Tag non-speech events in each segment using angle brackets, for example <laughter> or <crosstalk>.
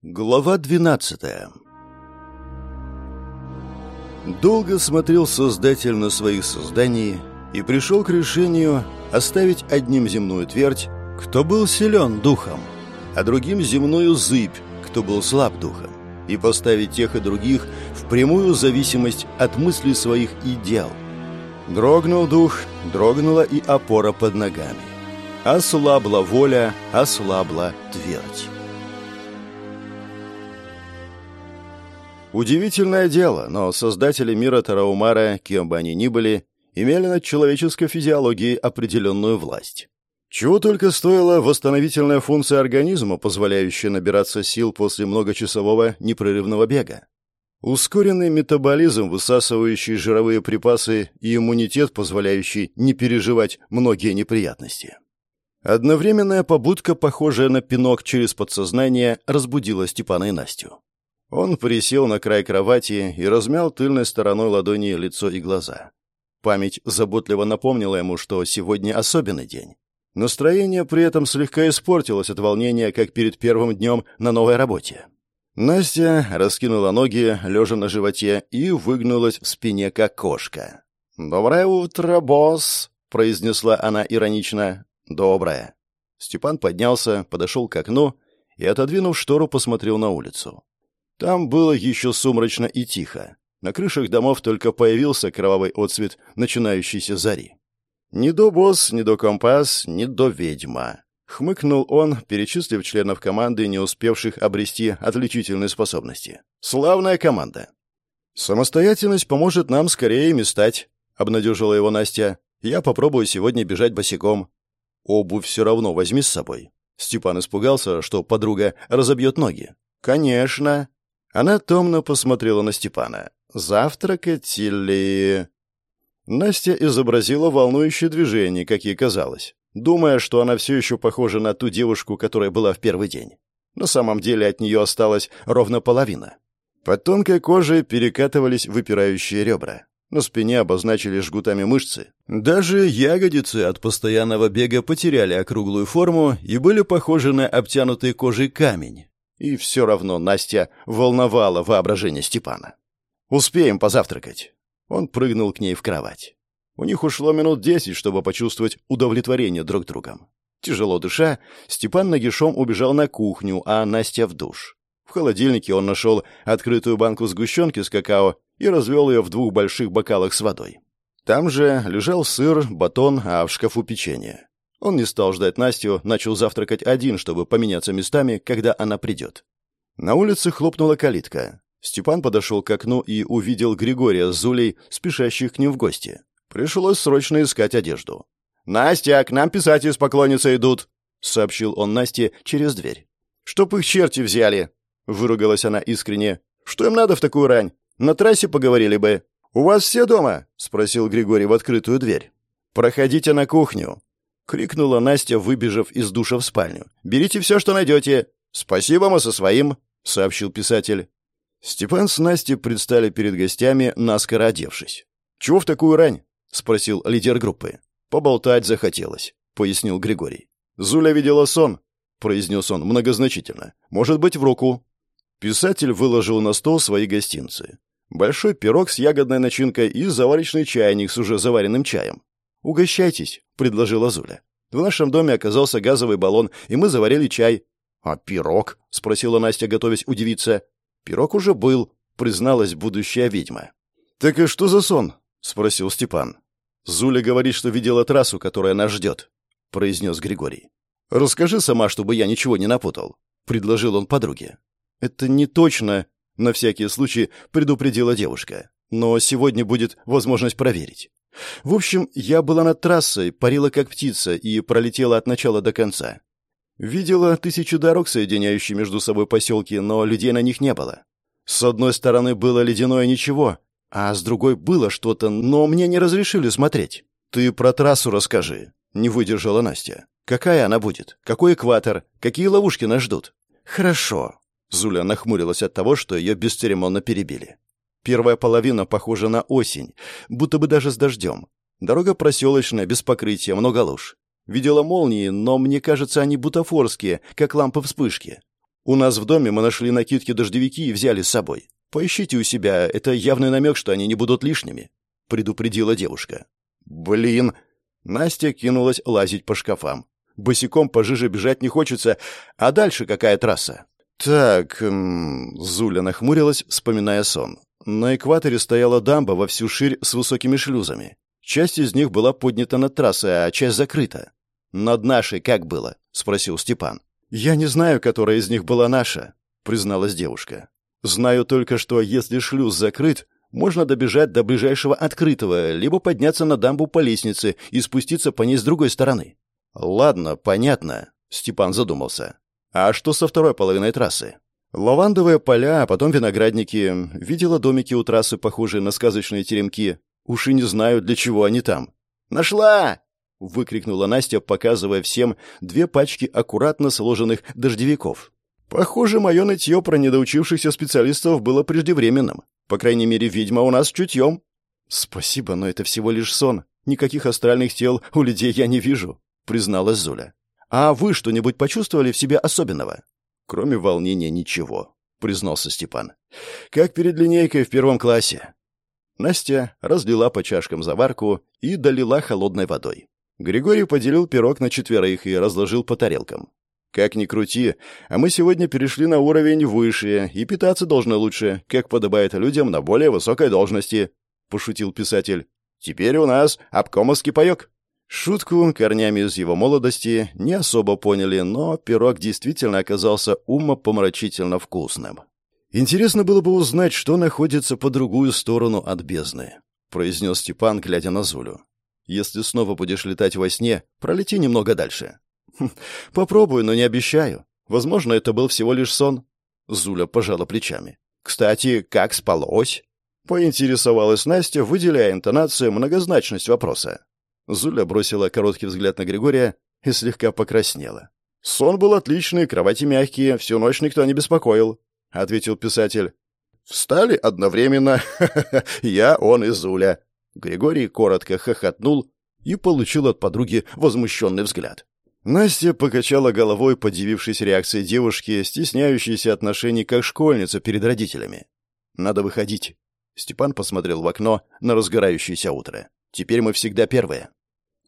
Глава 12 Долго смотрел Создатель на своих созданий и пришел к решению оставить одним земную твердь, кто был силен духом, а другим земную зыбь, кто был слаб духом, и поставить тех и других в прямую зависимость от мыслей своих и дел. Дрогнул дух, дрогнула и опора под ногами. Ослабла воля, ослабла твердь. Удивительное дело, но создатели мира Тараумара, кем бы они ни были, имели над человеческой физиологией определенную власть. Чего только стоила восстановительная функция организма, позволяющая набираться сил после многочасового непрерывного бега. Ускоренный метаболизм, высасывающий жировые припасы, и иммунитет, позволяющий не переживать многие неприятности. Одновременная побудка, похожая на пинок через подсознание, разбудила Степана и Настю. Он присел на край кровати и размял тыльной стороной ладони лицо и глаза. Память заботливо напомнила ему, что сегодня особенный день. Настроение при этом слегка испортилось от волнения, как перед первым днем на новой работе. Настя раскинула ноги, лежа на животе, и выгнулась в спине, как кошка. «Доброе утро, босс!» — произнесла она иронично. «Доброе». Степан поднялся, подошел к окну и, отодвинув штору, посмотрел на улицу. Там было еще сумрачно и тихо. На крышах домов только появился кровавый отсвет начинающейся зари. «Ни до босс, ни до компас, ни до ведьма», — хмыкнул он, перечислив членов команды, не успевших обрести отличительные способности. «Славная команда!» «Самостоятельность поможет нам скорее ими стать», — обнадежила его Настя. «Я попробую сегодня бежать босиком». «Обувь все равно возьми с собой». Степан испугался, что подруга разобьет ноги. «Конечно», она томно посмотрела на Степана. «Завтракать или...» Настя изобразила волнующее движение, как ей казалось, думая, что она все еще похожа на ту девушку, которая была в первый день. На самом деле от нее осталась ровно половина. Под тонкой кожей перекатывались выпирающие ребра. На спине обозначили жгутами мышцы. Даже ягодицы от постоянного бега потеряли округлую форму и были похожи на обтянутый кожей камень, и все равно Настя волновала воображение Степана. «Успеем позавтракать». Он прыгнул к ней в кровать. У них ушло минут десять, чтобы почувствовать удовлетворение друг другом. Тяжело дыша, Степан нагишом убежал на кухню, а Настя в душ. В холодильнике он нашел открытую банку сгущенки с какао и развел ее в двух больших бокалах с водой. Там же лежал сыр, батон, а в шкафу печенье. Он не стал ждать Настю, начал завтракать один, чтобы поменяться местами, когда она придет. На улице хлопнула калитка. Степан подошел к окну и увидел Григория с Зулей, спешащих к ним в гости. Пришлось срочно искать одежду. «Настя, к нам писатели с поклонницей идут!» — сообщил он Насте через дверь. «Чтоб их черти взяли!» — выругалась она искренне. «Что им надо в такую рань? На трассе поговорили бы». «У вас все дома?» — спросил Григорий в открытую дверь. «Проходите на кухню», — крикнула Настя, выбежав из душа в спальню. «Берите все, что найдете!» «Спасибо, мы со своим!» — сообщил писатель. Степан с Настей предстали перед гостями, наскоро одевшись. «Чего в такую рань?» — спросил лидер группы. «Поболтать захотелось», — пояснил Григорий. «Зуля видела сон», — произнес он многозначительно. «Может быть, в руку». Писатель выложил на стол свои гостинцы. Большой пирог с ягодной начинкой и заварочный чайник с уже заваренным чаем. «Угощайтесь», — предложила Зуля. «В нашем доме оказался газовый баллон, и мы заварили чай». «А пирог?» — спросила Настя, готовясь удивиться. «Пирог уже был», — призналась будущая ведьма. «Так и что за сон?» — спросил Степан. «Зуля говорит, что видела трассу, которая нас ждет», — произнес Григорий. «Расскажи сама, чтобы я ничего не напутал», — предложил он подруге. «Это не точно», — на всякий случай предупредила девушка. «Но сегодня будет возможность проверить. В общем, я была над трассой, парила как птица и пролетела от начала до конца. Видела тысячу дорог, соединяющих между собой поселки, но людей на них не было. С одной стороны было ледяное ничего, а с другой было что-то, но мне не разрешили смотреть. «Ты про трассу расскажи», — не выдержала Настя. «Какая она будет? Какой экватор? Какие ловушки нас ждут?» «Хорошо», — Зуля нахмурилась от того, что ее бесцеремонно перебили. Первая половина похожа на осень, будто бы даже с дождем. Дорога проселочная, без покрытия, много луж. Видела молнии, но мне кажется, они бутафорские, как лампы вспышки. У нас в доме мы нашли накидки-дождевики и взяли с собой. Поищите у себя, это явный намек, что они не будут лишними», — предупредила девушка. «Блин!» Настя кинулась лазить по шкафам. Босиком пожиже бежать не хочется, а дальше какая трасса? Так, Зуля нахмурилась, вспоминая сон. На экваторе стояла дамба во всю ширь с высокими шлюзами. Часть из них была поднята над трассой, а часть закрыта. «Над нашей как было?» — спросил Степан. «Я не знаю, которая из них была наша», — призналась девушка. «Знаю только, что если шлюз закрыт, можно добежать до ближайшего открытого, либо подняться на дамбу по лестнице и спуститься по ней с другой стороны». «Ладно, понятно», — Степан задумался. «А что со второй половиной трассы?» Лавандовые поля, а потом виноградники. Видела домики у трассы, похожие на сказочные теремки. Уж и не знаю, для чего они там. «Нашла!» — выкрикнула Настя, показывая всем две пачки аккуратно сложенных дождевиков. «Похоже, мое нытье про недоучившихся специалистов было преждевременным. По крайней мере, ведьма у нас чутьем». «Спасибо, но это всего лишь сон. Никаких астральных тел у людей я не вижу», — призналась Зуля. «А вы что-нибудь почувствовали в себе особенного?» Кроме волнения ничего, признался Степан. Как перед линейкой в первом классе. Настя разлила по чашкам заварку и долила холодной водой. Григорий поделил пирог на четверых и разложил по тарелкам. Как ни крути, а мы сегодня перешли на уровень выше, и питаться должны лучше, как подобает людям на более высокой должности, пошутил писатель. Теперь у нас обкомовский паёк. Шутку корнями из его молодости не особо поняли, но пирог действительно оказался умопомрачительно вкусным. «Интересно было бы узнать, что находится по другую сторону от бездны», — произнес Степан, глядя на Зулю. «Если снова будешь летать во сне, пролети немного дальше». «Хм, «Попробую, но не обещаю. Возможно, это был всего лишь сон». Зуля пожала плечами. «Кстати, как спалось?» Поинтересовалась Настя, выделяя интонацию многозначность вопроса. Зуля бросила короткий взгляд на Григория и слегка покраснела. «Сон был отличный, кровати мягкие, всю ночь никто не беспокоил», — ответил писатель. «Встали одновременно. <laughs> Я, он и Зуля». Григорий коротко хохотнул и получил от подруги возмущенный взгляд. Настя покачала головой, подивившись реакцией девушки, стесняющейся отношений как школьница перед родителями. «Надо выходить». Степан посмотрел в окно на разгорающееся утро. «Теперь мы всегда первые».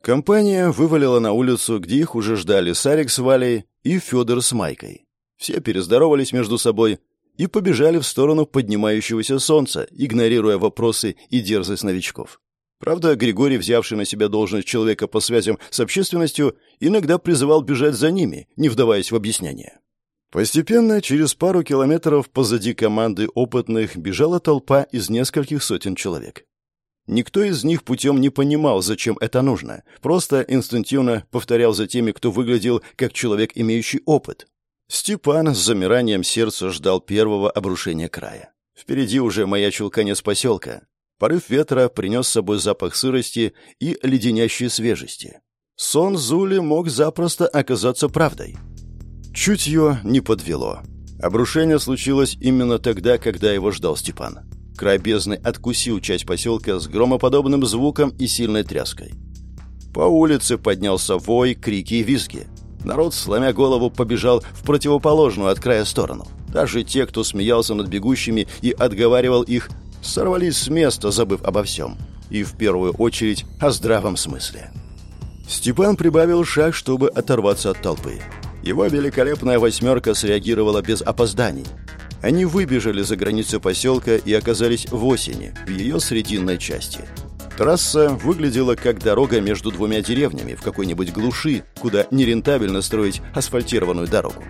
Компания вывалила на улицу, где их уже ждали Сарик с Валей и Федор с Майкой. Все перездоровались между собой и побежали в сторону поднимающегося солнца, игнорируя вопросы и дерзость новичков. Правда, Григорий, взявший на себя должность человека по связям с общественностью, иногда призывал бежать за ними, не вдаваясь в объяснения. Постепенно, через пару километров позади команды опытных, бежала толпа из нескольких сотен человек. Никто из них путем не понимал, зачем это нужно, просто инстинктивно повторял за теми, кто выглядел как человек, имеющий опыт. Степан с замиранием сердца ждал первого обрушения края. Впереди уже маячил конец поселка. Порыв ветра принес с собой запах сырости и леденящей свежести. Сон Зули мог запросто оказаться правдой. Чутье не подвело. Обрушение случилось именно тогда, когда его ждал Степан. Край бездны откусил часть поселка с громоподобным звуком и сильной тряской. По улице поднялся вой, крики и визги. Народ, сломя голову, побежал в противоположную от края сторону. Даже те, кто смеялся над бегущими и отговаривал их, сорвались с места, забыв обо всем. И в первую очередь о здравом смысле. Степан прибавил шаг, чтобы оторваться от толпы. Его великолепная восьмерка среагировала без опозданий. Они выбежали за границу поселка и оказались в осени, в ее срединной части. Трасса выглядела как дорога между двумя деревнями в какой-нибудь глуши, куда нерентабельно строить асфальтированную дорогу.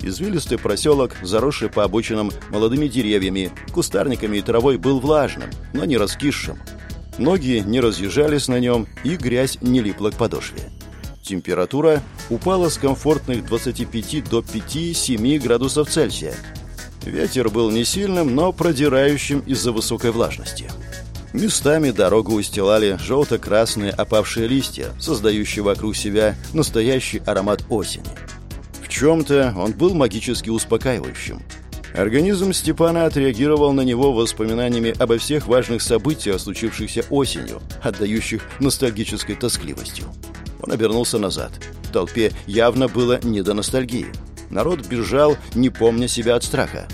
Извилистый проселок, заросший по обочинам молодыми деревьями, кустарниками и травой, был влажным, но не раскисшим. Ноги не разъезжались на нем, и грязь не липла к подошве. Температура упала с комфортных 25 до 5-7 градусов Цельсия, Ветер был не сильным, но продирающим из-за высокой влажности. Местами дорогу устилали желто-красные опавшие листья, создающие вокруг себя настоящий аромат осени. В чем-то он был магически успокаивающим. Организм Степана отреагировал на него воспоминаниями обо всех важных событиях, случившихся осенью, отдающих ностальгической тоскливостью. Он обернулся назад. В толпе явно было не до ностальгии. Народ бежал, не помня себя от страха.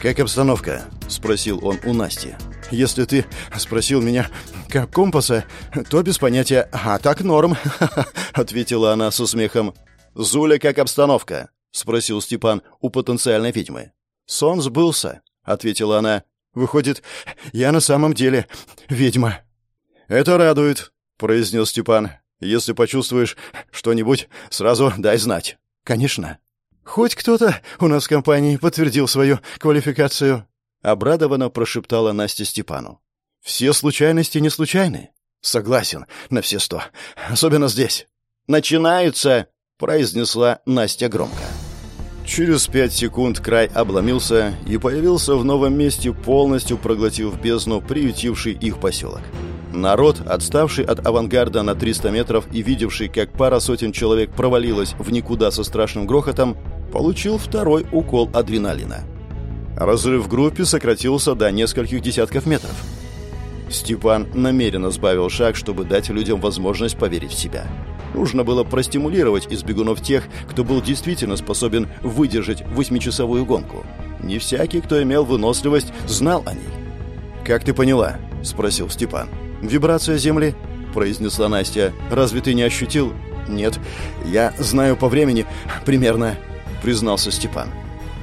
«Как обстановка?» — спросил он у Насти. «Если ты спросил меня, как компаса, то без понятия. А так норм», — ответила она с усмехом. «Зуля, как обстановка?» — спросил Степан у потенциальной ведьмы. «Сон сбылся», — ответила она. «Выходит, я на самом деле ведьма». «Это радует», — произнес Степан. «Если почувствуешь что-нибудь, сразу дай знать». «Конечно». «Хоть кто-то у нас в компании подтвердил свою квалификацию», — обрадованно прошептала Настя Степану. «Все случайности не случайны». «Согласен, на все сто. Особенно здесь». «Начинаются!» — произнесла Настя громко. Через пять секунд край обломился и появился в новом месте, полностью проглотив бездну, приютивший их поселок. Народ, отставший от авангарда на 300 метров и видевший, как пара сотен человек провалилась в никуда со страшным грохотом, получил второй укол адреналина. Разрыв в группе сократился до нескольких десятков метров. Степан намеренно сбавил шаг, чтобы дать людям возможность поверить в себя. Нужно было простимулировать из бегунов тех, кто был действительно способен выдержать восьмичасовую гонку. Не всякий, кто имел выносливость, знал о ней. «Как ты поняла?» – спросил Степан. «Вибрация Земли?» – произнесла Настя. «Разве ты не ощутил?» «Нет, я знаю по времени примерно», – признался Степан.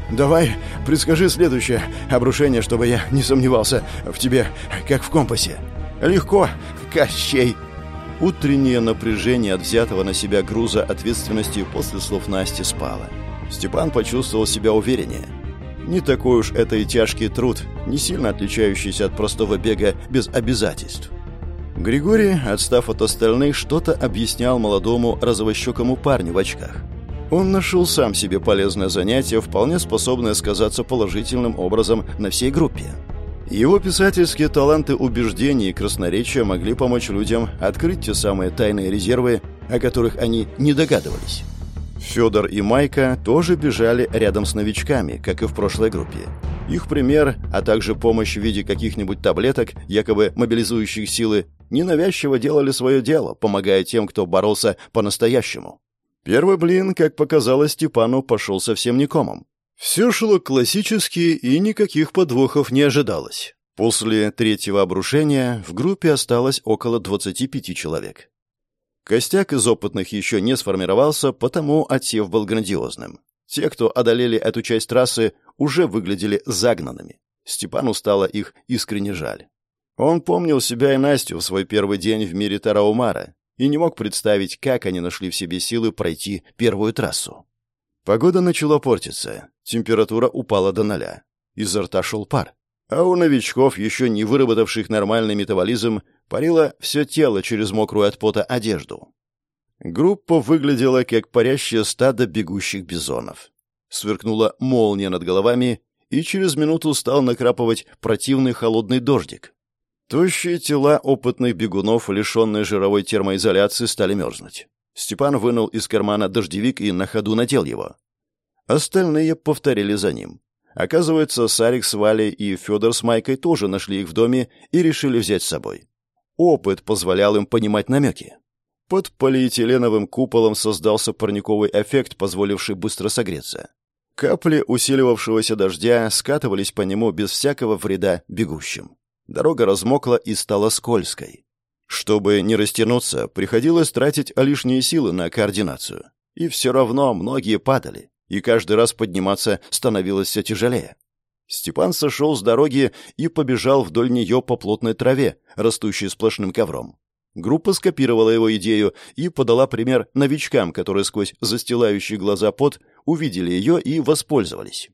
«Давай, предскажи следующее обрушение, чтобы я не сомневался в тебе, как в компасе». «Легко, Кощей!» Утреннее напряжение от взятого на себя груза ответственности после слов Насти спало. Степан почувствовал себя увереннее. Не такой уж это и тяжкий труд, не сильно отличающийся от простого бега без обязательств. Григорий, отстав от остальных, что-то объяснял молодому розовощекому парню в очках. Он нашел сам себе полезное занятие, вполне способное сказаться положительным образом на всей группе. Его писательские таланты убеждений и красноречия могли помочь людям открыть те самые тайные резервы, о которых они не догадывались. Федор и Майка тоже бежали рядом с новичками, как и в прошлой группе. Их пример, а также помощь в виде каких-нибудь таблеток, якобы мобилизующих силы, ненавязчиво делали свое дело, помогая тем, кто боролся по-настоящему. Первый блин, как показалось Степану, пошел совсем не комом. Все шло классически, и никаких подвохов не ожидалось. После третьего обрушения в группе осталось около 25 человек. Костяк из опытных еще не сформировался, потому отсев был грандиозным. Те, кто одолели эту часть трассы, уже выглядели загнанными. Степану стало их искренне жаль. Он помнил себя и Настю в свой первый день в мире Тараумара и не мог представить, как они нашли в себе силы пройти первую трассу. Погода начала портиться, температура упала до ноля. Изо рта шел пар. А у новичков, еще не выработавших нормальный метаболизм, парило все тело через мокрую от пота одежду. Группа выглядела как парящее стадо бегущих бизонов. Сверкнула молния над головами, и через минуту стал накрапывать противный холодный дождик. Тощие тела опытных бегунов, лишенные жировой термоизоляции, стали мерзнуть. Степан вынул из кармана дождевик и на ходу надел его. Остальные повторили за ним. Оказывается, Сарик с Валей и Федор с Майкой тоже нашли их в доме и решили взять с собой. Опыт позволял им понимать намеки. Под полиэтиленовым куполом создался парниковый эффект, позволивший быстро согреться. Капли усиливавшегося дождя скатывались по нему без всякого вреда бегущим. Дорога размокла и стала скользкой. Чтобы не растянуться, приходилось тратить лишние силы на координацию. И все равно многие падали, и каждый раз подниматься становилось все тяжелее. Степан сошел с дороги и побежал вдоль нее по плотной траве, растущей сплошным ковром. Группа скопировала его идею и подала пример новичкам, которые сквозь застилающие глаза пот увидели ее и воспользовались.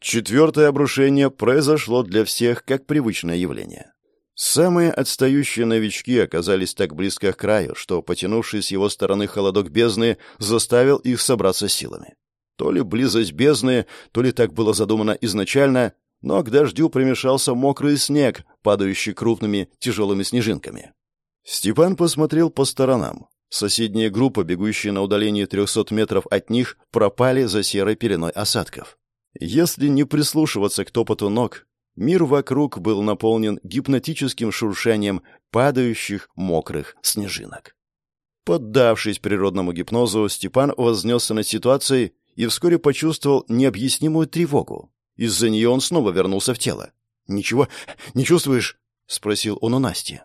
Четвертое обрушение произошло для всех как привычное явление. Самые отстающие новички оказались так близко к краю, что, потянувший с его стороны холодок бездны, заставил их собраться силами. То ли близость бездны, то ли так было задумано изначально, но к дождю примешался мокрый снег, падающий крупными тяжелыми снежинками. Степан посмотрел по сторонам. Соседние группы, бегущие на удалении 300 метров от них, пропали за серой пеленой осадков. Если не прислушиваться к топоту ног, Мир вокруг был наполнен гипнотическим шуршанием падающих мокрых снежинок. Поддавшись природному гипнозу, Степан вознесся над ситуацией и вскоре почувствовал необъяснимую тревогу. Из-за нее он снова вернулся в тело. «Ничего не чувствуешь?» — спросил он у Насти.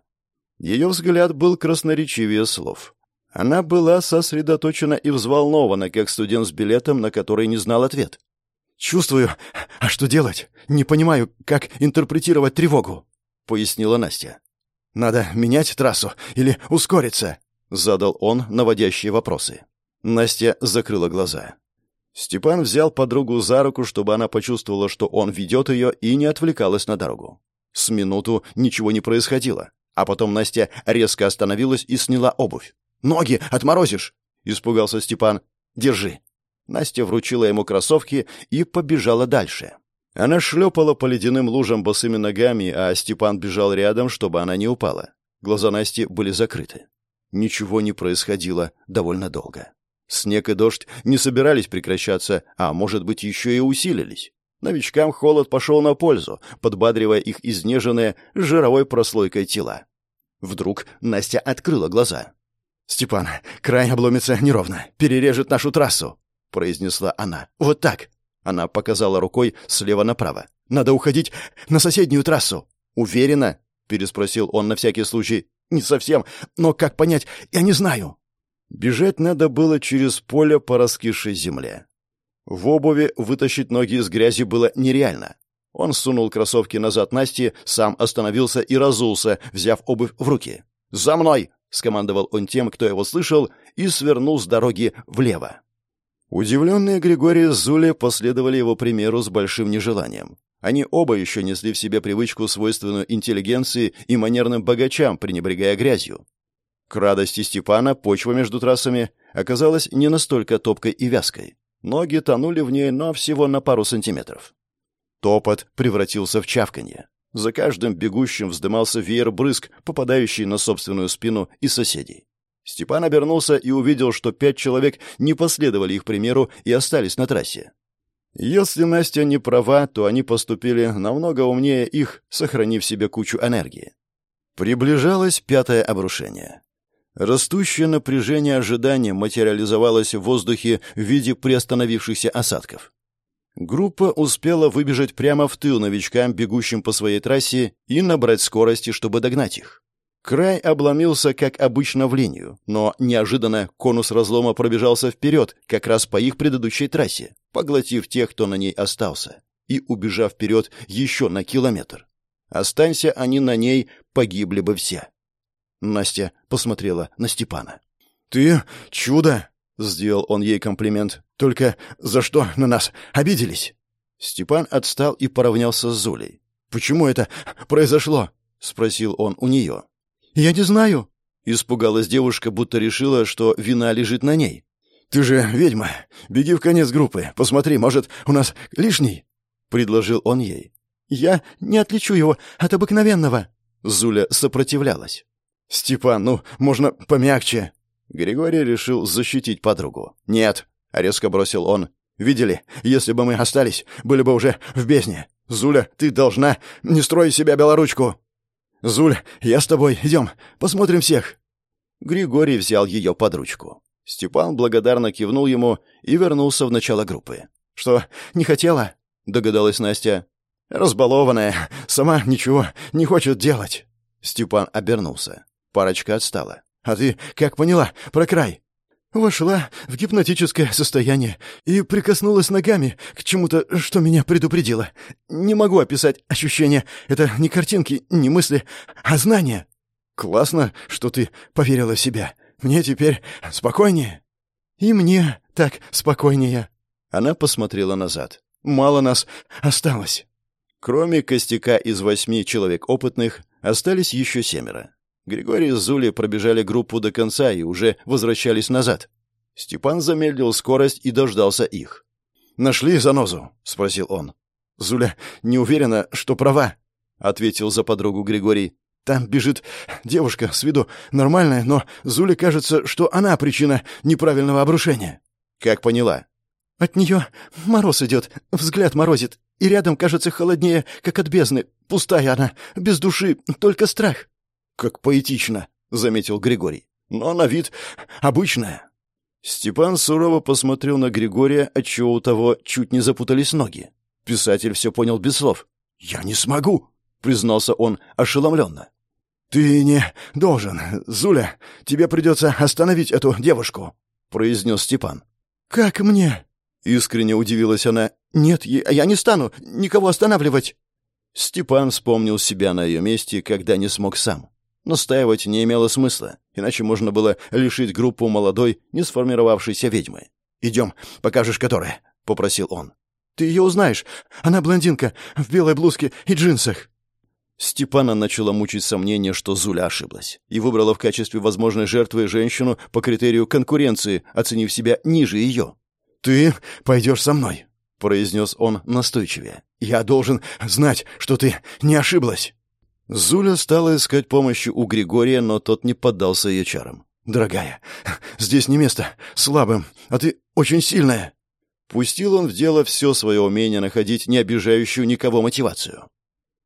Ее взгляд был красноречивее слов. Она была сосредоточена и взволнована, как студент с билетом, на который не знал ответ. «Чувствую. А что делать? Не понимаю, как интерпретировать тревогу», — пояснила Настя. «Надо менять трассу или ускориться?» — задал он наводящие вопросы. Настя закрыла глаза. Степан взял подругу за руку, чтобы она почувствовала, что он ведет ее и не отвлекалась на дорогу. С минуту ничего не происходило, а потом Настя резко остановилась и сняла обувь. «Ноги отморозишь!» — испугался Степан. «Держи». Настя вручила ему кроссовки и побежала дальше. Она шлепала по ледяным лужам босыми ногами, а Степан бежал рядом, чтобы она не упала. Глаза Насти были закрыты. Ничего не происходило довольно долго. Снег и дождь не собирались прекращаться, а, может быть, еще и усилились. Новичкам холод пошел на пользу, подбадривая их изнеженные жировой прослойкой тела. Вдруг Настя открыла глаза. «Степан, край обломится неровно, перережет нашу трассу», — произнесла она. «Вот так». Она показала рукой слева направо. «Надо уходить на соседнюю трассу». «Уверена?» — переспросил он на всякий случай. «Не совсем, но как понять, я не знаю». Бежать надо было через поле по раскисшей земле. В обуви вытащить ноги из грязи было нереально. Он сунул кроссовки назад Насти, сам остановился и разулся, взяв обувь в руки. «За мной!» — скомандовал он тем, кто его слышал, и свернул с дороги влево. Удивленные Григорий с Зули последовали его примеру с большим нежеланием. Они оба еще несли в себе привычку, свойственную интеллигенции и манерным богачам, пренебрегая грязью. К радости Степана почва между трассами оказалась не настолько топкой и вязкой. Ноги тонули в ней, но всего на пару сантиметров. Топот превратился в чавканье. За каждым бегущим вздымался веер брызг, попадающий на собственную спину и соседей. Степан обернулся и увидел, что пять человек не последовали их примеру и остались на трассе. Если Настя не права, то они поступили намного умнее их, сохранив себе кучу энергии. Приближалось пятое обрушение. Растущее напряжение ожидания материализовалось в воздухе в виде приостановившихся осадков. Группа успела выбежать прямо в тыл новичкам, бегущим по своей трассе, и набрать скорости, чтобы догнать их. Край обломился, как обычно, в линию, но неожиданно конус разлома пробежался вперед, как раз по их предыдущей трассе, поглотив тех, кто на ней остался, и убежав вперед еще на километр. Останься они на ней, погибли бы все. Настя посмотрела на Степана. «Ты чудо!» — сделал он ей комплимент. «Только за что на нас обиделись?» Степан отстал и поравнялся с Зулей. «Почему это произошло?» — спросил он у нее. «Я не знаю», — испугалась девушка, будто решила, что вина лежит на ней. «Ты же ведьма. Беги в конец группы. Посмотри, может, у нас лишний?» — предложил он ей. «Я не отличу его от обыкновенного». Зуля сопротивлялась. «Степан, ну, можно помягче». Григорий решил защитить подругу. «Нет», — резко бросил он. «Видели, если бы мы остались, были бы уже в бездне. Зуля, ты должна не строить себя белоручку». «Зуль, я с тобой. Идем, посмотрим всех». Григорий взял ее под ручку. Степан благодарно кивнул ему и вернулся в начало группы. «Что, не хотела?» — догадалась Настя. «Разбалованная, сама ничего не хочет делать». Степан обернулся. Парочка отстала. «А ты как поняла про край?» Вошла в гипнотическое состояние и прикоснулась ногами к чему-то, что меня предупредило. Не могу описать ощущения. Это не картинки, не мысли, а знания. Классно, что ты поверила в себя. Мне теперь спокойнее. И мне так спокойнее. Она посмотрела назад. Мало нас осталось. Кроме костяка из восьми человек опытных, остались еще семеро. Григорий с Зули пробежали группу до конца и уже возвращались назад. Степан замедлил скорость и дождался их. «Нашли занозу?» — спросил он. «Зуля не уверена, что права», — ответил за подругу Григорий. «Там бежит девушка с виду нормальная, но Зуле кажется, что она причина неправильного обрушения». «Как поняла?» «От нее мороз идет, взгляд морозит, и рядом кажется холоднее, как от бездны. Пустая она, без души, только страх». «Как поэтично», — заметил Григорий. «Но на вид обычная». Степан сурово посмотрел на Григория, отчего у того чуть не запутались ноги. Писатель все понял без слов. «Я не смогу», — признался он ошеломленно. «Ты не должен. Зуля, тебе придется остановить эту девушку», — произнес Степан. «Как мне?» — искренне удивилась она. «Нет, я не стану никого останавливать». Степан вспомнил себя на ее месте, когда не смог сам. Настаивать не имело смысла, иначе можно было лишить группу молодой, не сформировавшейся ведьмы. «Идем, покажешь, которая», — попросил он. «Ты ее узнаешь. Она блондинка, в белой блузке и джинсах». Степана начало мучить сомнение, что Зуля ошиблась, и выбрала в качестве возможной жертвы женщину по критерию конкуренции, оценив себя ниже ее. «Ты пойдешь со мной», — произнес он настойчивее. «Я должен знать, что ты не ошиблась». Зуля стала искать помощи у Григория, но тот не поддался ее чарам. «Дорогая, <laughs> здесь не место слабым, а ты очень сильная». Пустил он в дело все свое умение находить не обижающую никого мотивацию.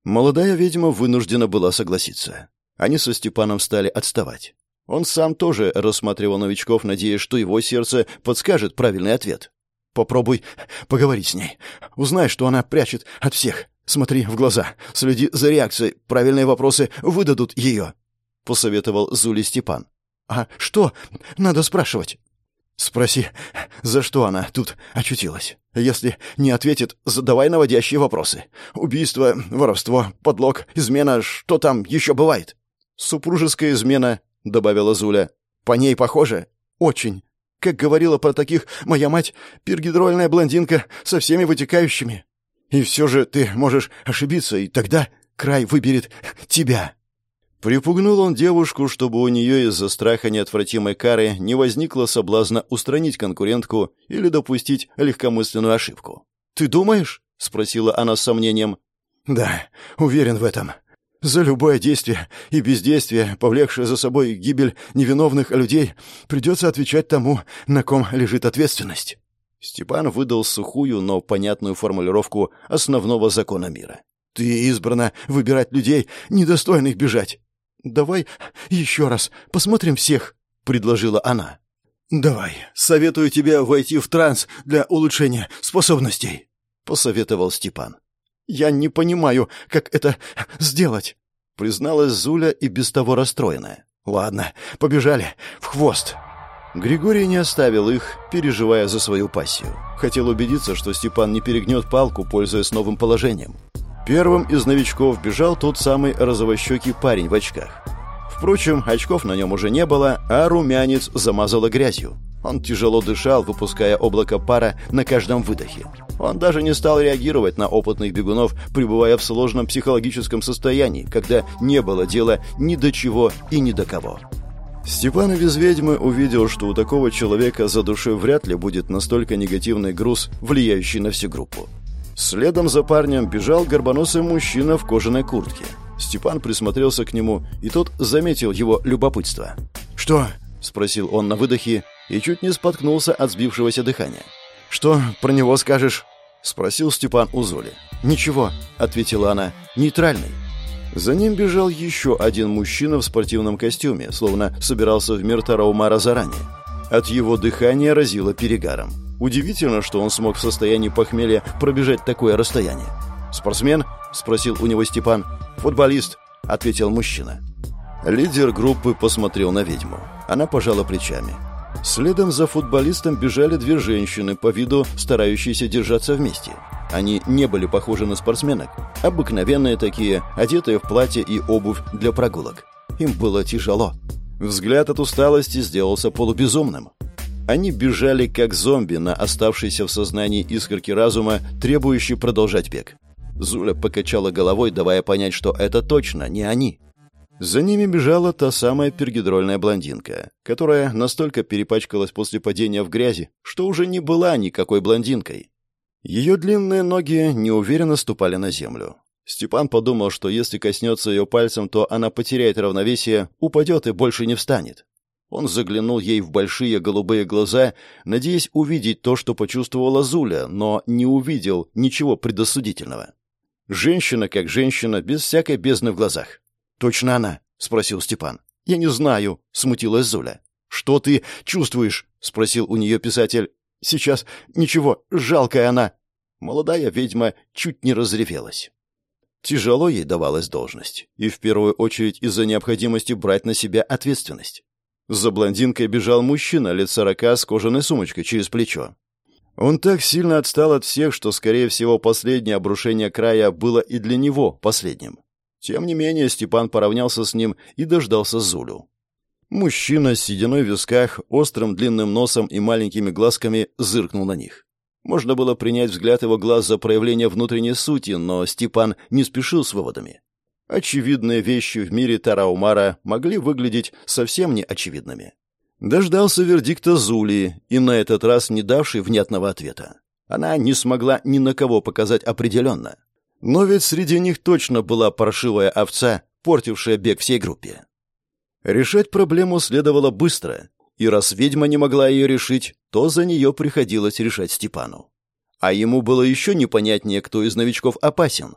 Молодая ведьма вынуждена была согласиться. Они со Степаном стали отставать. Он сам тоже рассматривал новичков, надеясь, что его сердце подскажет правильный ответ. «Попробуй поговорить с ней. Узнай, что она прячет от всех. Смотри в глаза, следи за реакцией. Правильные вопросы выдадут ее», — посоветовал Зули Степан. «А что надо спрашивать?» «Спроси, за что она тут очутилась. Если не ответит, задавай наводящие вопросы. Убийство, воровство, подлог, измена, что там еще бывает?» «Супружеская измена», — добавила Зуля. «По ней похоже?» «Очень. Как говорила про таких моя мать, пиргидрольная блондинка со всеми вытекающими. И все же ты можешь ошибиться, и тогда край выберет тебя». Припугнул он девушку, чтобы у нее из-за страха неотвратимой кары не возникло соблазна устранить конкурентку или допустить легкомысленную ошибку. «Ты думаешь?» — спросила она с сомнением. «Да, уверен в этом. За любое действие и бездействие, повлекшее за собой гибель невиновных людей, придется отвечать тому, на ком лежит ответственность». Степан выдал сухую, но понятную формулировку основного закона мира. «Ты избрана выбирать людей, недостойных бежать». «Давай еще раз посмотрим всех», — предложила она. «Давай, советую тебе войти в транс для улучшения способностей», — посоветовал Степан. «Я не понимаю, как это сделать», — призналась Зуля и без того расстроенная. «Ладно, побежали, в хвост». Григорий не оставил их, переживая за свою пассию. Хотел убедиться, что Степан не перегнет палку, пользуясь новым положением. Первым из новичков бежал тот самый розовощекий парень в очках. Впрочем, очков на нем уже не было, а румянец замазало грязью. Он тяжело дышал, выпуская облако пара на каждом выдохе. Он даже не стал реагировать на опытных бегунов, пребывая в сложном психологическом состоянии, когда не было дела ни до чего и ни до кого. Степан без ведьмы увидел, что у такого человека за душой вряд ли будет настолько негативный груз, влияющий на всю группу. Следом за парнем бежал горбоносый мужчина в кожаной куртке. Степан присмотрелся к нему, и тот заметил его любопытство. «Что?» — спросил он на выдохе и чуть не споткнулся от сбившегося дыхания. «Что про него скажешь?» — спросил Степан у Золи. «Ничего», — ответила она, — «нейтральный». За ним бежал еще один мужчина в спортивном костюме, словно собирался в мир Тараумара заранее. От его дыхания разило перегаром. Удивительно, что он смог в состоянии похмелья пробежать такое расстояние. «Спортсмен?» – спросил у него Степан. «Футболист», – ответил мужчина. Лидер группы посмотрел на ведьму. Она пожала плечами. Следом за футболистом бежали две женщины, по виду старающиеся держаться вместе. Они не были похожи на спортсменок. Обыкновенные такие, одетые в платье и обувь для прогулок. Им было тяжело. Взгляд от усталости сделался полубезумным. Они бежали как зомби на оставшейся в сознании искорки разума, требующей продолжать бег. Зуля покачала головой, давая понять, что это точно не они. За ними бежала та самая пергидрольная блондинка, которая настолько перепачкалась после падения в грязи, что уже не была никакой блондинкой. Ее длинные ноги неуверенно ступали на землю. Степан подумал, что если коснется ее пальцем, то она потеряет равновесие, упадет и больше не встанет. Он заглянул ей в большие голубые глаза, надеясь увидеть то, что почувствовала Зуля, но не увидел ничего предосудительного. Женщина как женщина, без всякой бездны в глазах. «Точно она?» — спросил Степан. «Я не знаю», — смутилась Зуля. «Что ты чувствуешь?» — спросил у нее писатель. «Сейчас ничего, жалкая она». Молодая ведьма чуть не разревелась. Тяжело ей давалась должность, и в первую очередь из-за необходимости брать на себя ответственность. За блондинкой бежал мужчина лет сорока с кожаной сумочкой через плечо. Он так сильно отстал от всех, что, скорее всего, последнее обрушение края было и для него последним. Тем не менее, Степан поравнялся с ним и дождался Зулю. Мужчина с сединой в висках, острым длинным носом и маленькими глазками зыркнул на них. Можно было принять взгляд его глаз за проявление внутренней сути, но Степан не спешил с выводами. Очевидные вещи в мире Тараумара могли выглядеть совсем неочевидными. Дождался вердикта Зули, и на этот раз не давший внятного ответа. Она не смогла ни на кого показать определенно. Но ведь среди них точно была паршивая овца, портившая бег всей группе. Решать проблему следовало быстро, и раз ведьма не могла ее решить, то за нее приходилось решать Степану. А ему было еще непонятнее, кто из новичков опасен.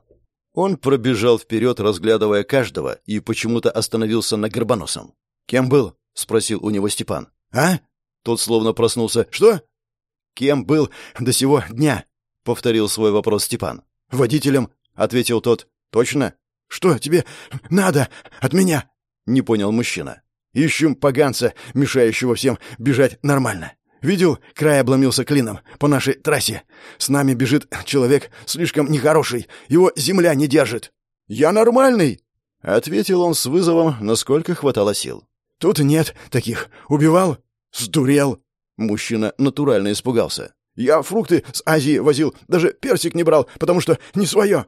Он пробежал вперед, разглядывая каждого, и почему-то остановился на Горбоносом. «Кем был?» — спросил у него Степан. «А?» Тот словно проснулся. «Что?» «Кем был до сего дня?» — повторил свой вопрос Степан. «Водителем», — ответил тот. «Точно?» «Что тебе надо от меня?» — не понял мужчина. Ищем поганца, мешающего всем бежать нормально. Видел, край обломился клином по нашей трассе. С нами бежит человек слишком нехороший, его земля не держит. Я нормальный, ответил он с вызовом, насколько хватало сил. Тут нет таких. Убивал? Сдурел. Мужчина натурально испугался. Я фрукты с Азии возил, даже персик не брал, потому что не свое.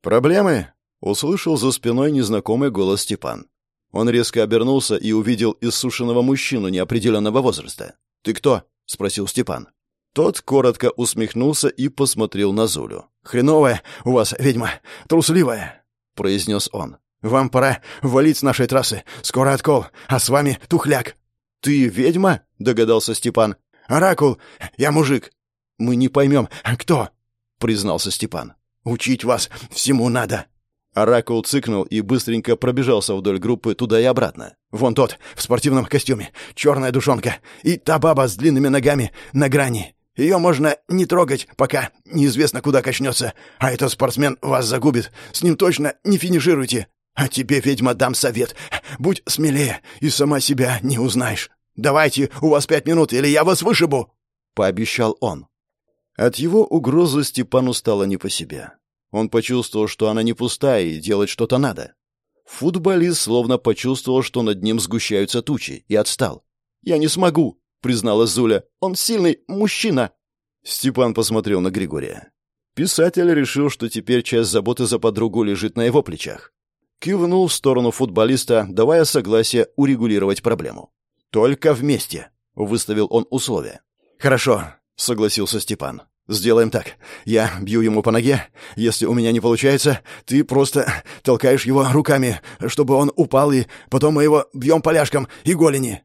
Проблемы? Услышал за спиной незнакомый голос Степан. Он резко обернулся и увидел иссушенного мужчину неопределенного возраста. «Ты кто?» — спросил Степан. Тот коротко усмехнулся и посмотрел на Зулю. «Хреновая у вас, ведьма, трусливая!» — произнес он. «Вам пора валить с нашей трассы. Скоро откол, а с вами тухляк». «Ты ведьма?» — догадался Степан. «Оракул, я мужик». «Мы не поймем, кто?» — признался Степан. «Учить вас всему надо». Оракул цыкнул и быстренько пробежался вдоль группы туда и обратно. «Вон тот, в спортивном костюме, черная душонка, и та баба с длинными ногами на грани. Ее можно не трогать, пока неизвестно, куда качнется. А этот спортсмен вас загубит. С ним точно не финишируйте. А тебе, ведьма, дам совет. Будь смелее, и сама себя не узнаешь. Давайте, у вас пять минут, или я вас вышибу!» — пообещал он. От его угрозы Степану стало не по себе. Он почувствовал, что она не пустая и делать что-то надо. Футболист словно почувствовал, что над ним сгущаются тучи, и отстал. «Я не смогу», — признала Зуля. «Он сильный мужчина». Степан посмотрел на Григория. Писатель решил, что теперь часть заботы за подругу лежит на его плечах. Кивнул в сторону футболиста, давая согласие урегулировать проблему. «Только вместе», — выставил он условия. «Хорошо», — согласился Степан. «Сделаем так. Я бью ему по ноге. Если у меня не получается, ты просто толкаешь его руками, чтобы он упал, и потом мы его бьем поляшком и голени».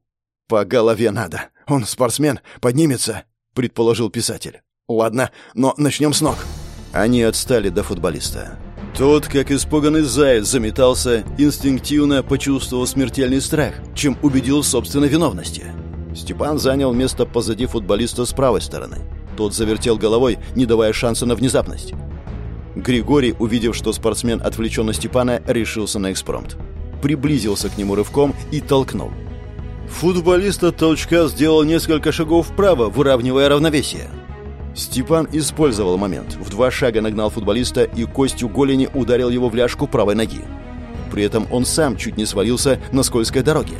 «По голове надо. Он спортсмен, поднимется», — предположил писатель. «Ладно, но начнем с ног». Они отстали до футболиста. Тот, как испуганный заяц, заметался, инстинктивно почувствовал смертельный страх, чем убедил в собственной виновности. Степан занял место позади футболиста с правой стороны. Тот завертел головой, не давая шанса на внезапность. Григорий, увидев, что спортсмен отвлечен на Степана, решился на экспромт. Приблизился к нему рывком и толкнул. Футболист от толчка сделал несколько шагов вправо, выравнивая равновесие. Степан использовал момент. В два шага нагнал футболиста и костью голени ударил его в ляжку правой ноги. При этом он сам чуть не свалился на скользкой дороге.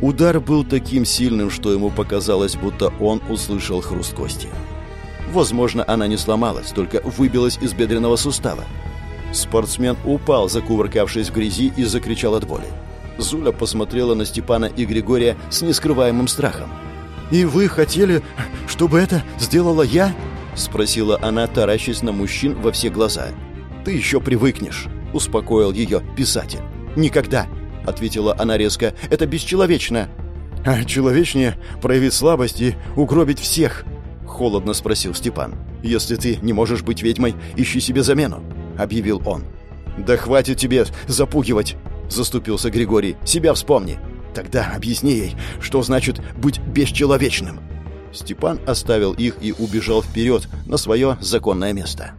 Удар был таким сильным, что ему показалось, будто он услышал хруст кости. Возможно, она не сломалась, только выбилась из бедренного сустава. Спортсмен упал, закувыркавшись в грязи, и закричал от боли. Зуля посмотрела на Степана и Григория с нескрываемым страхом. «И вы хотели, чтобы это сделала я?» — спросила она, таращась на мужчин во все глаза. «Ты еще привыкнешь», — успокоил ее писатель. «Никогда», — ответила она резко, — «это бесчеловечно». «А человечнее проявить слабость и угробить всех», холодно спросил Степан. «Если ты не можешь быть ведьмой, ищи себе замену», — объявил он. «Да хватит тебе запугивать», — заступился Григорий. «Себя вспомни. Тогда объясни ей, что значит быть бесчеловечным. Степан оставил их и убежал вперед на свое законное место.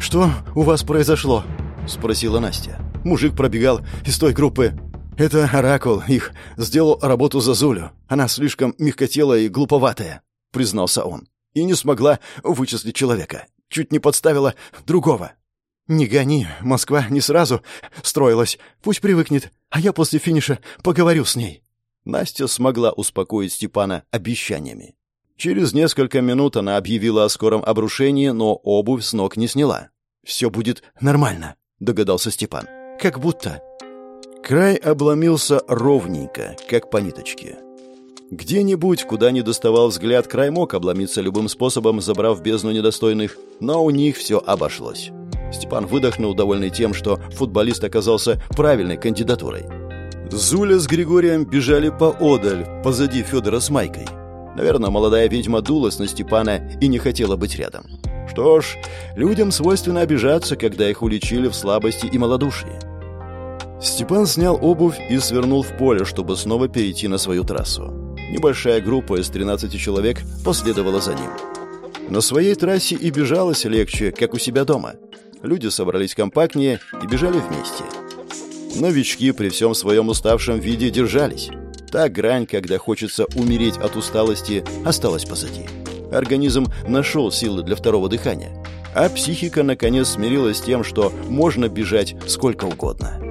«Что у вас произошло?» — спросила Настя. Мужик пробегал из той группы. «Это Оракул их сделал работу за Зулю. Она слишком мягкотелая и глуповатая», — признался он. «И не смогла вычислить человека. Чуть не подставила другого». «Не гони, Москва не сразу строилась. Пусть привыкнет, а я после финиша поговорю с ней». Настя смогла успокоить Степана обещаниями. Через несколько минут она объявила о скором обрушении, но обувь с ног не сняла. «Все будет нормально», — догадался Степан. «Как будто...» Край обломился ровненько, как по ниточке. Где-нибудь, куда не доставал взгляд, край мог обломиться любым способом, забрав бездну недостойных, но у них все обошлось. Степан выдохнул, довольный тем, что футболист оказался правильной кандидатурой. Зуля с Григорием бежали поодаль, позади Федора с Майкой. Наверное, молодая ведьма дулась на Степана и не хотела быть рядом. Что ж, людям свойственно обижаться, когда их уличили в слабости и малодушии. Степан снял обувь и свернул в поле, чтобы снова перейти на свою трассу. Небольшая группа из 13 человек последовала за ним. На своей трассе и бежалось легче, как у себя дома. Люди собрались компактнее и бежали вместе. Новички при всем своем уставшем виде держались. Та грань, когда хочется умереть от усталости, осталась позади. Организм нашел силы для второго дыхания. А психика, наконец, смирилась с тем, что можно бежать сколько угодно.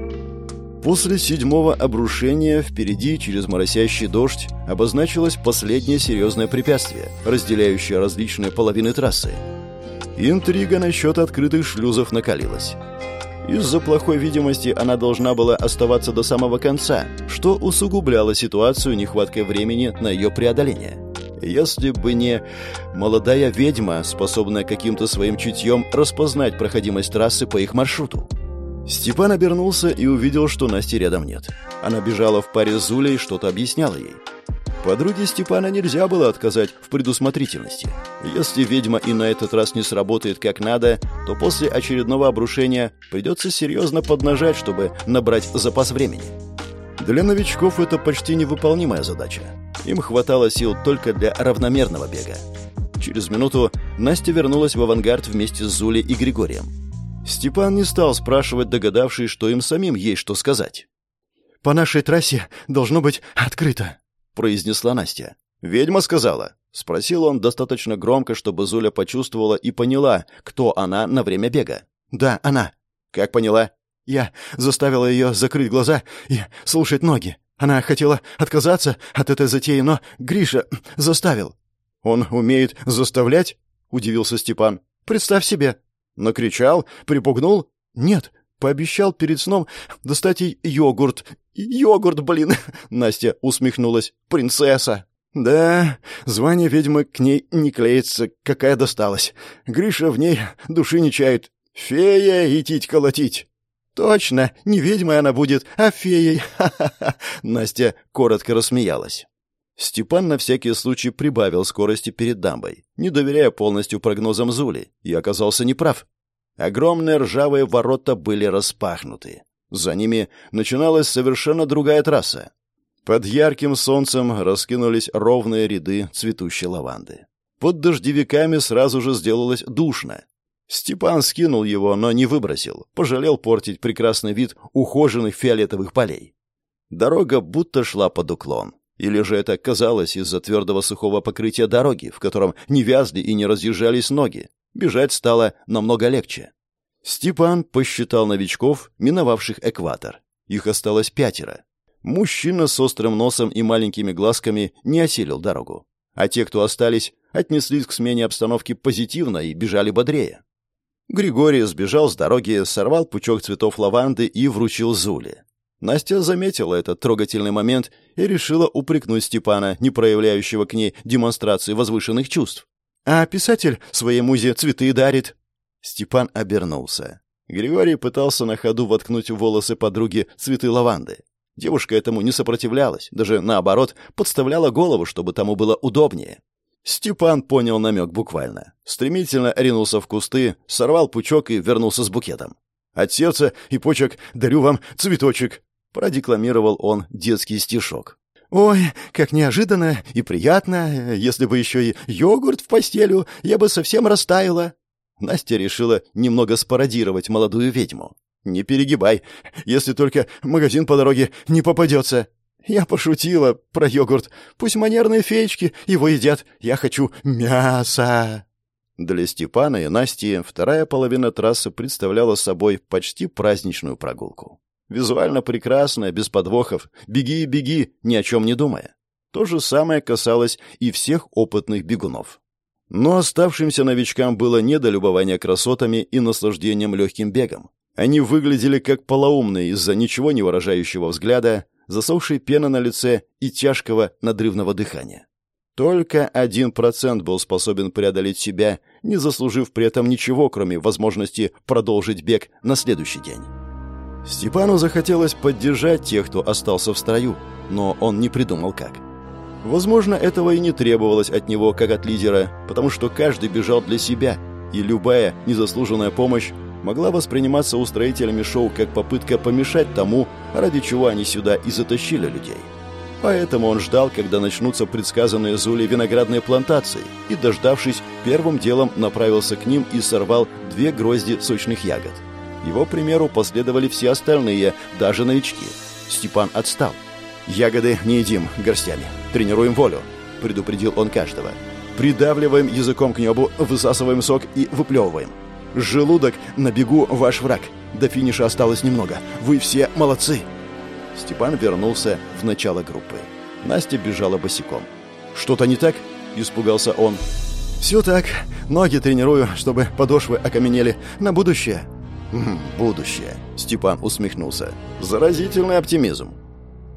После седьмого обрушения впереди, через моросящий дождь, обозначилось последнее серьезное препятствие, разделяющее различные половины трассы. Интрига насчет открытых шлюзов накалилась. Из-за плохой видимости она должна была оставаться до самого конца, что усугубляло ситуацию нехваткой времени на ее преодоление. Если бы не молодая ведьма, способная каким-то своим чутьем распознать проходимость трассы по их маршруту. Степан обернулся и увидел, что Насти рядом нет. Она бежала в паре с Зулей и что-то объясняла ей. Подруге Степана нельзя было отказать в предусмотрительности. Если ведьма и на этот раз не сработает как надо, то после очередного обрушения придется серьезно поднажать, чтобы набрать запас времени. Для новичков это почти невыполнимая задача. Им хватало сил только для равномерного бега. Через минуту Настя вернулась в авангард вместе с Зулей и Григорием. Степан не стал спрашивать, догадавшись, что им самим есть что сказать. «По нашей трассе должно быть открыто», — произнесла Настя. «Ведьма сказала?» — спросил он достаточно громко, чтобы Зуля почувствовала и поняла, кто она на время бега. «Да, она». «Как поняла?» «Я заставила ее закрыть глаза и слушать ноги. Она хотела отказаться от этой затеи, но Гриша заставил». «Он умеет заставлять?» — удивился Степан. «Представь себе». «Накричал? Припугнул?» «Нет, пообещал перед сном достать ей йогурт «Йогурт, блин!» <laughs> — Настя усмехнулась. «Принцесса!» «Да, звание ведьмы к ней не клеится, какая досталась. Гриша в ней души не чает. Фея идти колотить!» «Точно, не ведьмой она будет, а феей!» <laughs> Ха-ха-ха!» Настя коротко рассмеялась. Степан на всякий случай прибавил скорости перед дамбой, не доверяя полностью прогнозам Зули, и оказался неправ. Огромные ржавые ворота были распахнуты. За ними начиналась совершенно другая трасса. Под ярким солнцем раскинулись ровные ряды цветущей лаванды. Под дождевиками сразу же сделалось душно. Степан скинул его, но не выбросил, пожалел портить прекрасный вид ухоженных фиолетовых полей. Дорога будто шла под уклон. Или же это казалось из-за твердого сухого покрытия дороги, в котором не вязли и не разъезжались ноги. Бежать стало намного легче. Степан посчитал новичков, миновавших экватор. Их осталось пятеро. Мужчина с острым носом и маленькими глазками не осилил дорогу. А те, кто остались, отнеслись к смене обстановки позитивно и бежали бодрее. Григорий сбежал с дороги, сорвал пучок цветов лаванды и вручил Зуле. Настя заметила этот трогательный момент и решила упрекнуть Степана, не проявляющего к ней демонстрации возвышенных чувств. «А писатель своей музе цветы дарит», Степан обернулся. Григорий пытался на ходу воткнуть в волосы подруги цветы лаванды. Девушка этому не сопротивлялась, даже наоборот, подставляла голову, чтобы тому было удобнее. Степан понял намек буквально. Стремительно ринулся в кусты, сорвал пучок и вернулся с букетом. «От сердца и почек дарю вам цветочек», продекламировал он детский стишок. «Ой, как неожиданно и приятно. Если бы еще и йогурт в постелю, я бы совсем растаяла». Настя решила немного спародировать молодую ведьму. «Не перегибай, если только магазин по дороге не попадется». «Я пошутила про йогурт. Пусть манерные феечки его едят. Я хочу мяса». Для Степана и Насти вторая половина трассы представляла собой почти праздничную прогулку. Визуально прекрасная, без подвохов. Беги и беги, ни о чем не думая. То же самое касалось и всех опытных бегунов. Но оставшимся новичкам было не до любования красотами и наслаждением легким бегом. Они выглядели как полоумные из-за ничего не выражающего взгляда, засохшей пены на лице и тяжкого надрывного дыхания. Только один процент был способен преодолеть себя, не заслужив при этом ничего, кроме возможности продолжить бег на следующий день. Степану захотелось поддержать тех, кто остался в строю, но он не придумал как. Возможно, этого и не требовалось от него, как от лидера, потому что каждый бежал для себя, и любая незаслуженная помощь могла восприниматься устроителями шоу как попытка помешать тому, ради чего они сюда и затащили людей. Поэтому он ждал, когда начнутся предсказанные Зулей виноградные плантации, и, дождавшись, первым делом направился к ним и сорвал две грозди сочных ягод. Его примеру последовали все остальные, даже новички. Степан отстал. «Ягоды не едим горстями. Тренируем волю», — предупредил он каждого. «Придавливаем языком к небу, высасываем сок и выплевываем. Желудок на бегу ваш враг. До финиша осталось немного. Вы все молодцы!» Степан вернулся в начало группы. Настя бежала босиком. «Что-то не так?» – испугался он. «Все так. Ноги тренирую, чтобы подошвы окаменели. На будущее». «Будущее», – Степан усмехнулся. «Заразительный оптимизм».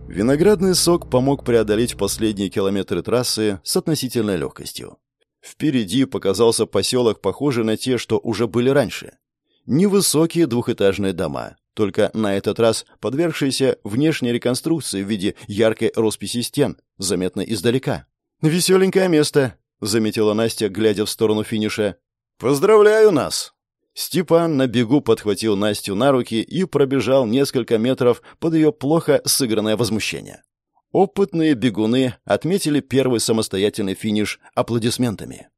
Виноградный сок помог преодолеть последние километры трассы с относительной легкостью. Впереди показался поселок, похожий на те, что уже были раньше. Невысокие двухэтажные дома, только на этот раз подвергшиеся внешней реконструкции в виде яркой росписи стен, заметно издалека. «Веселенькое место», — заметила Настя, глядя в сторону финиша. «Поздравляю нас!» Степан на бегу подхватил Настю на руки и пробежал несколько метров под ее плохо сыгранное возмущение. Опытные бегуны отметили первый самостоятельный финиш аплодисментами.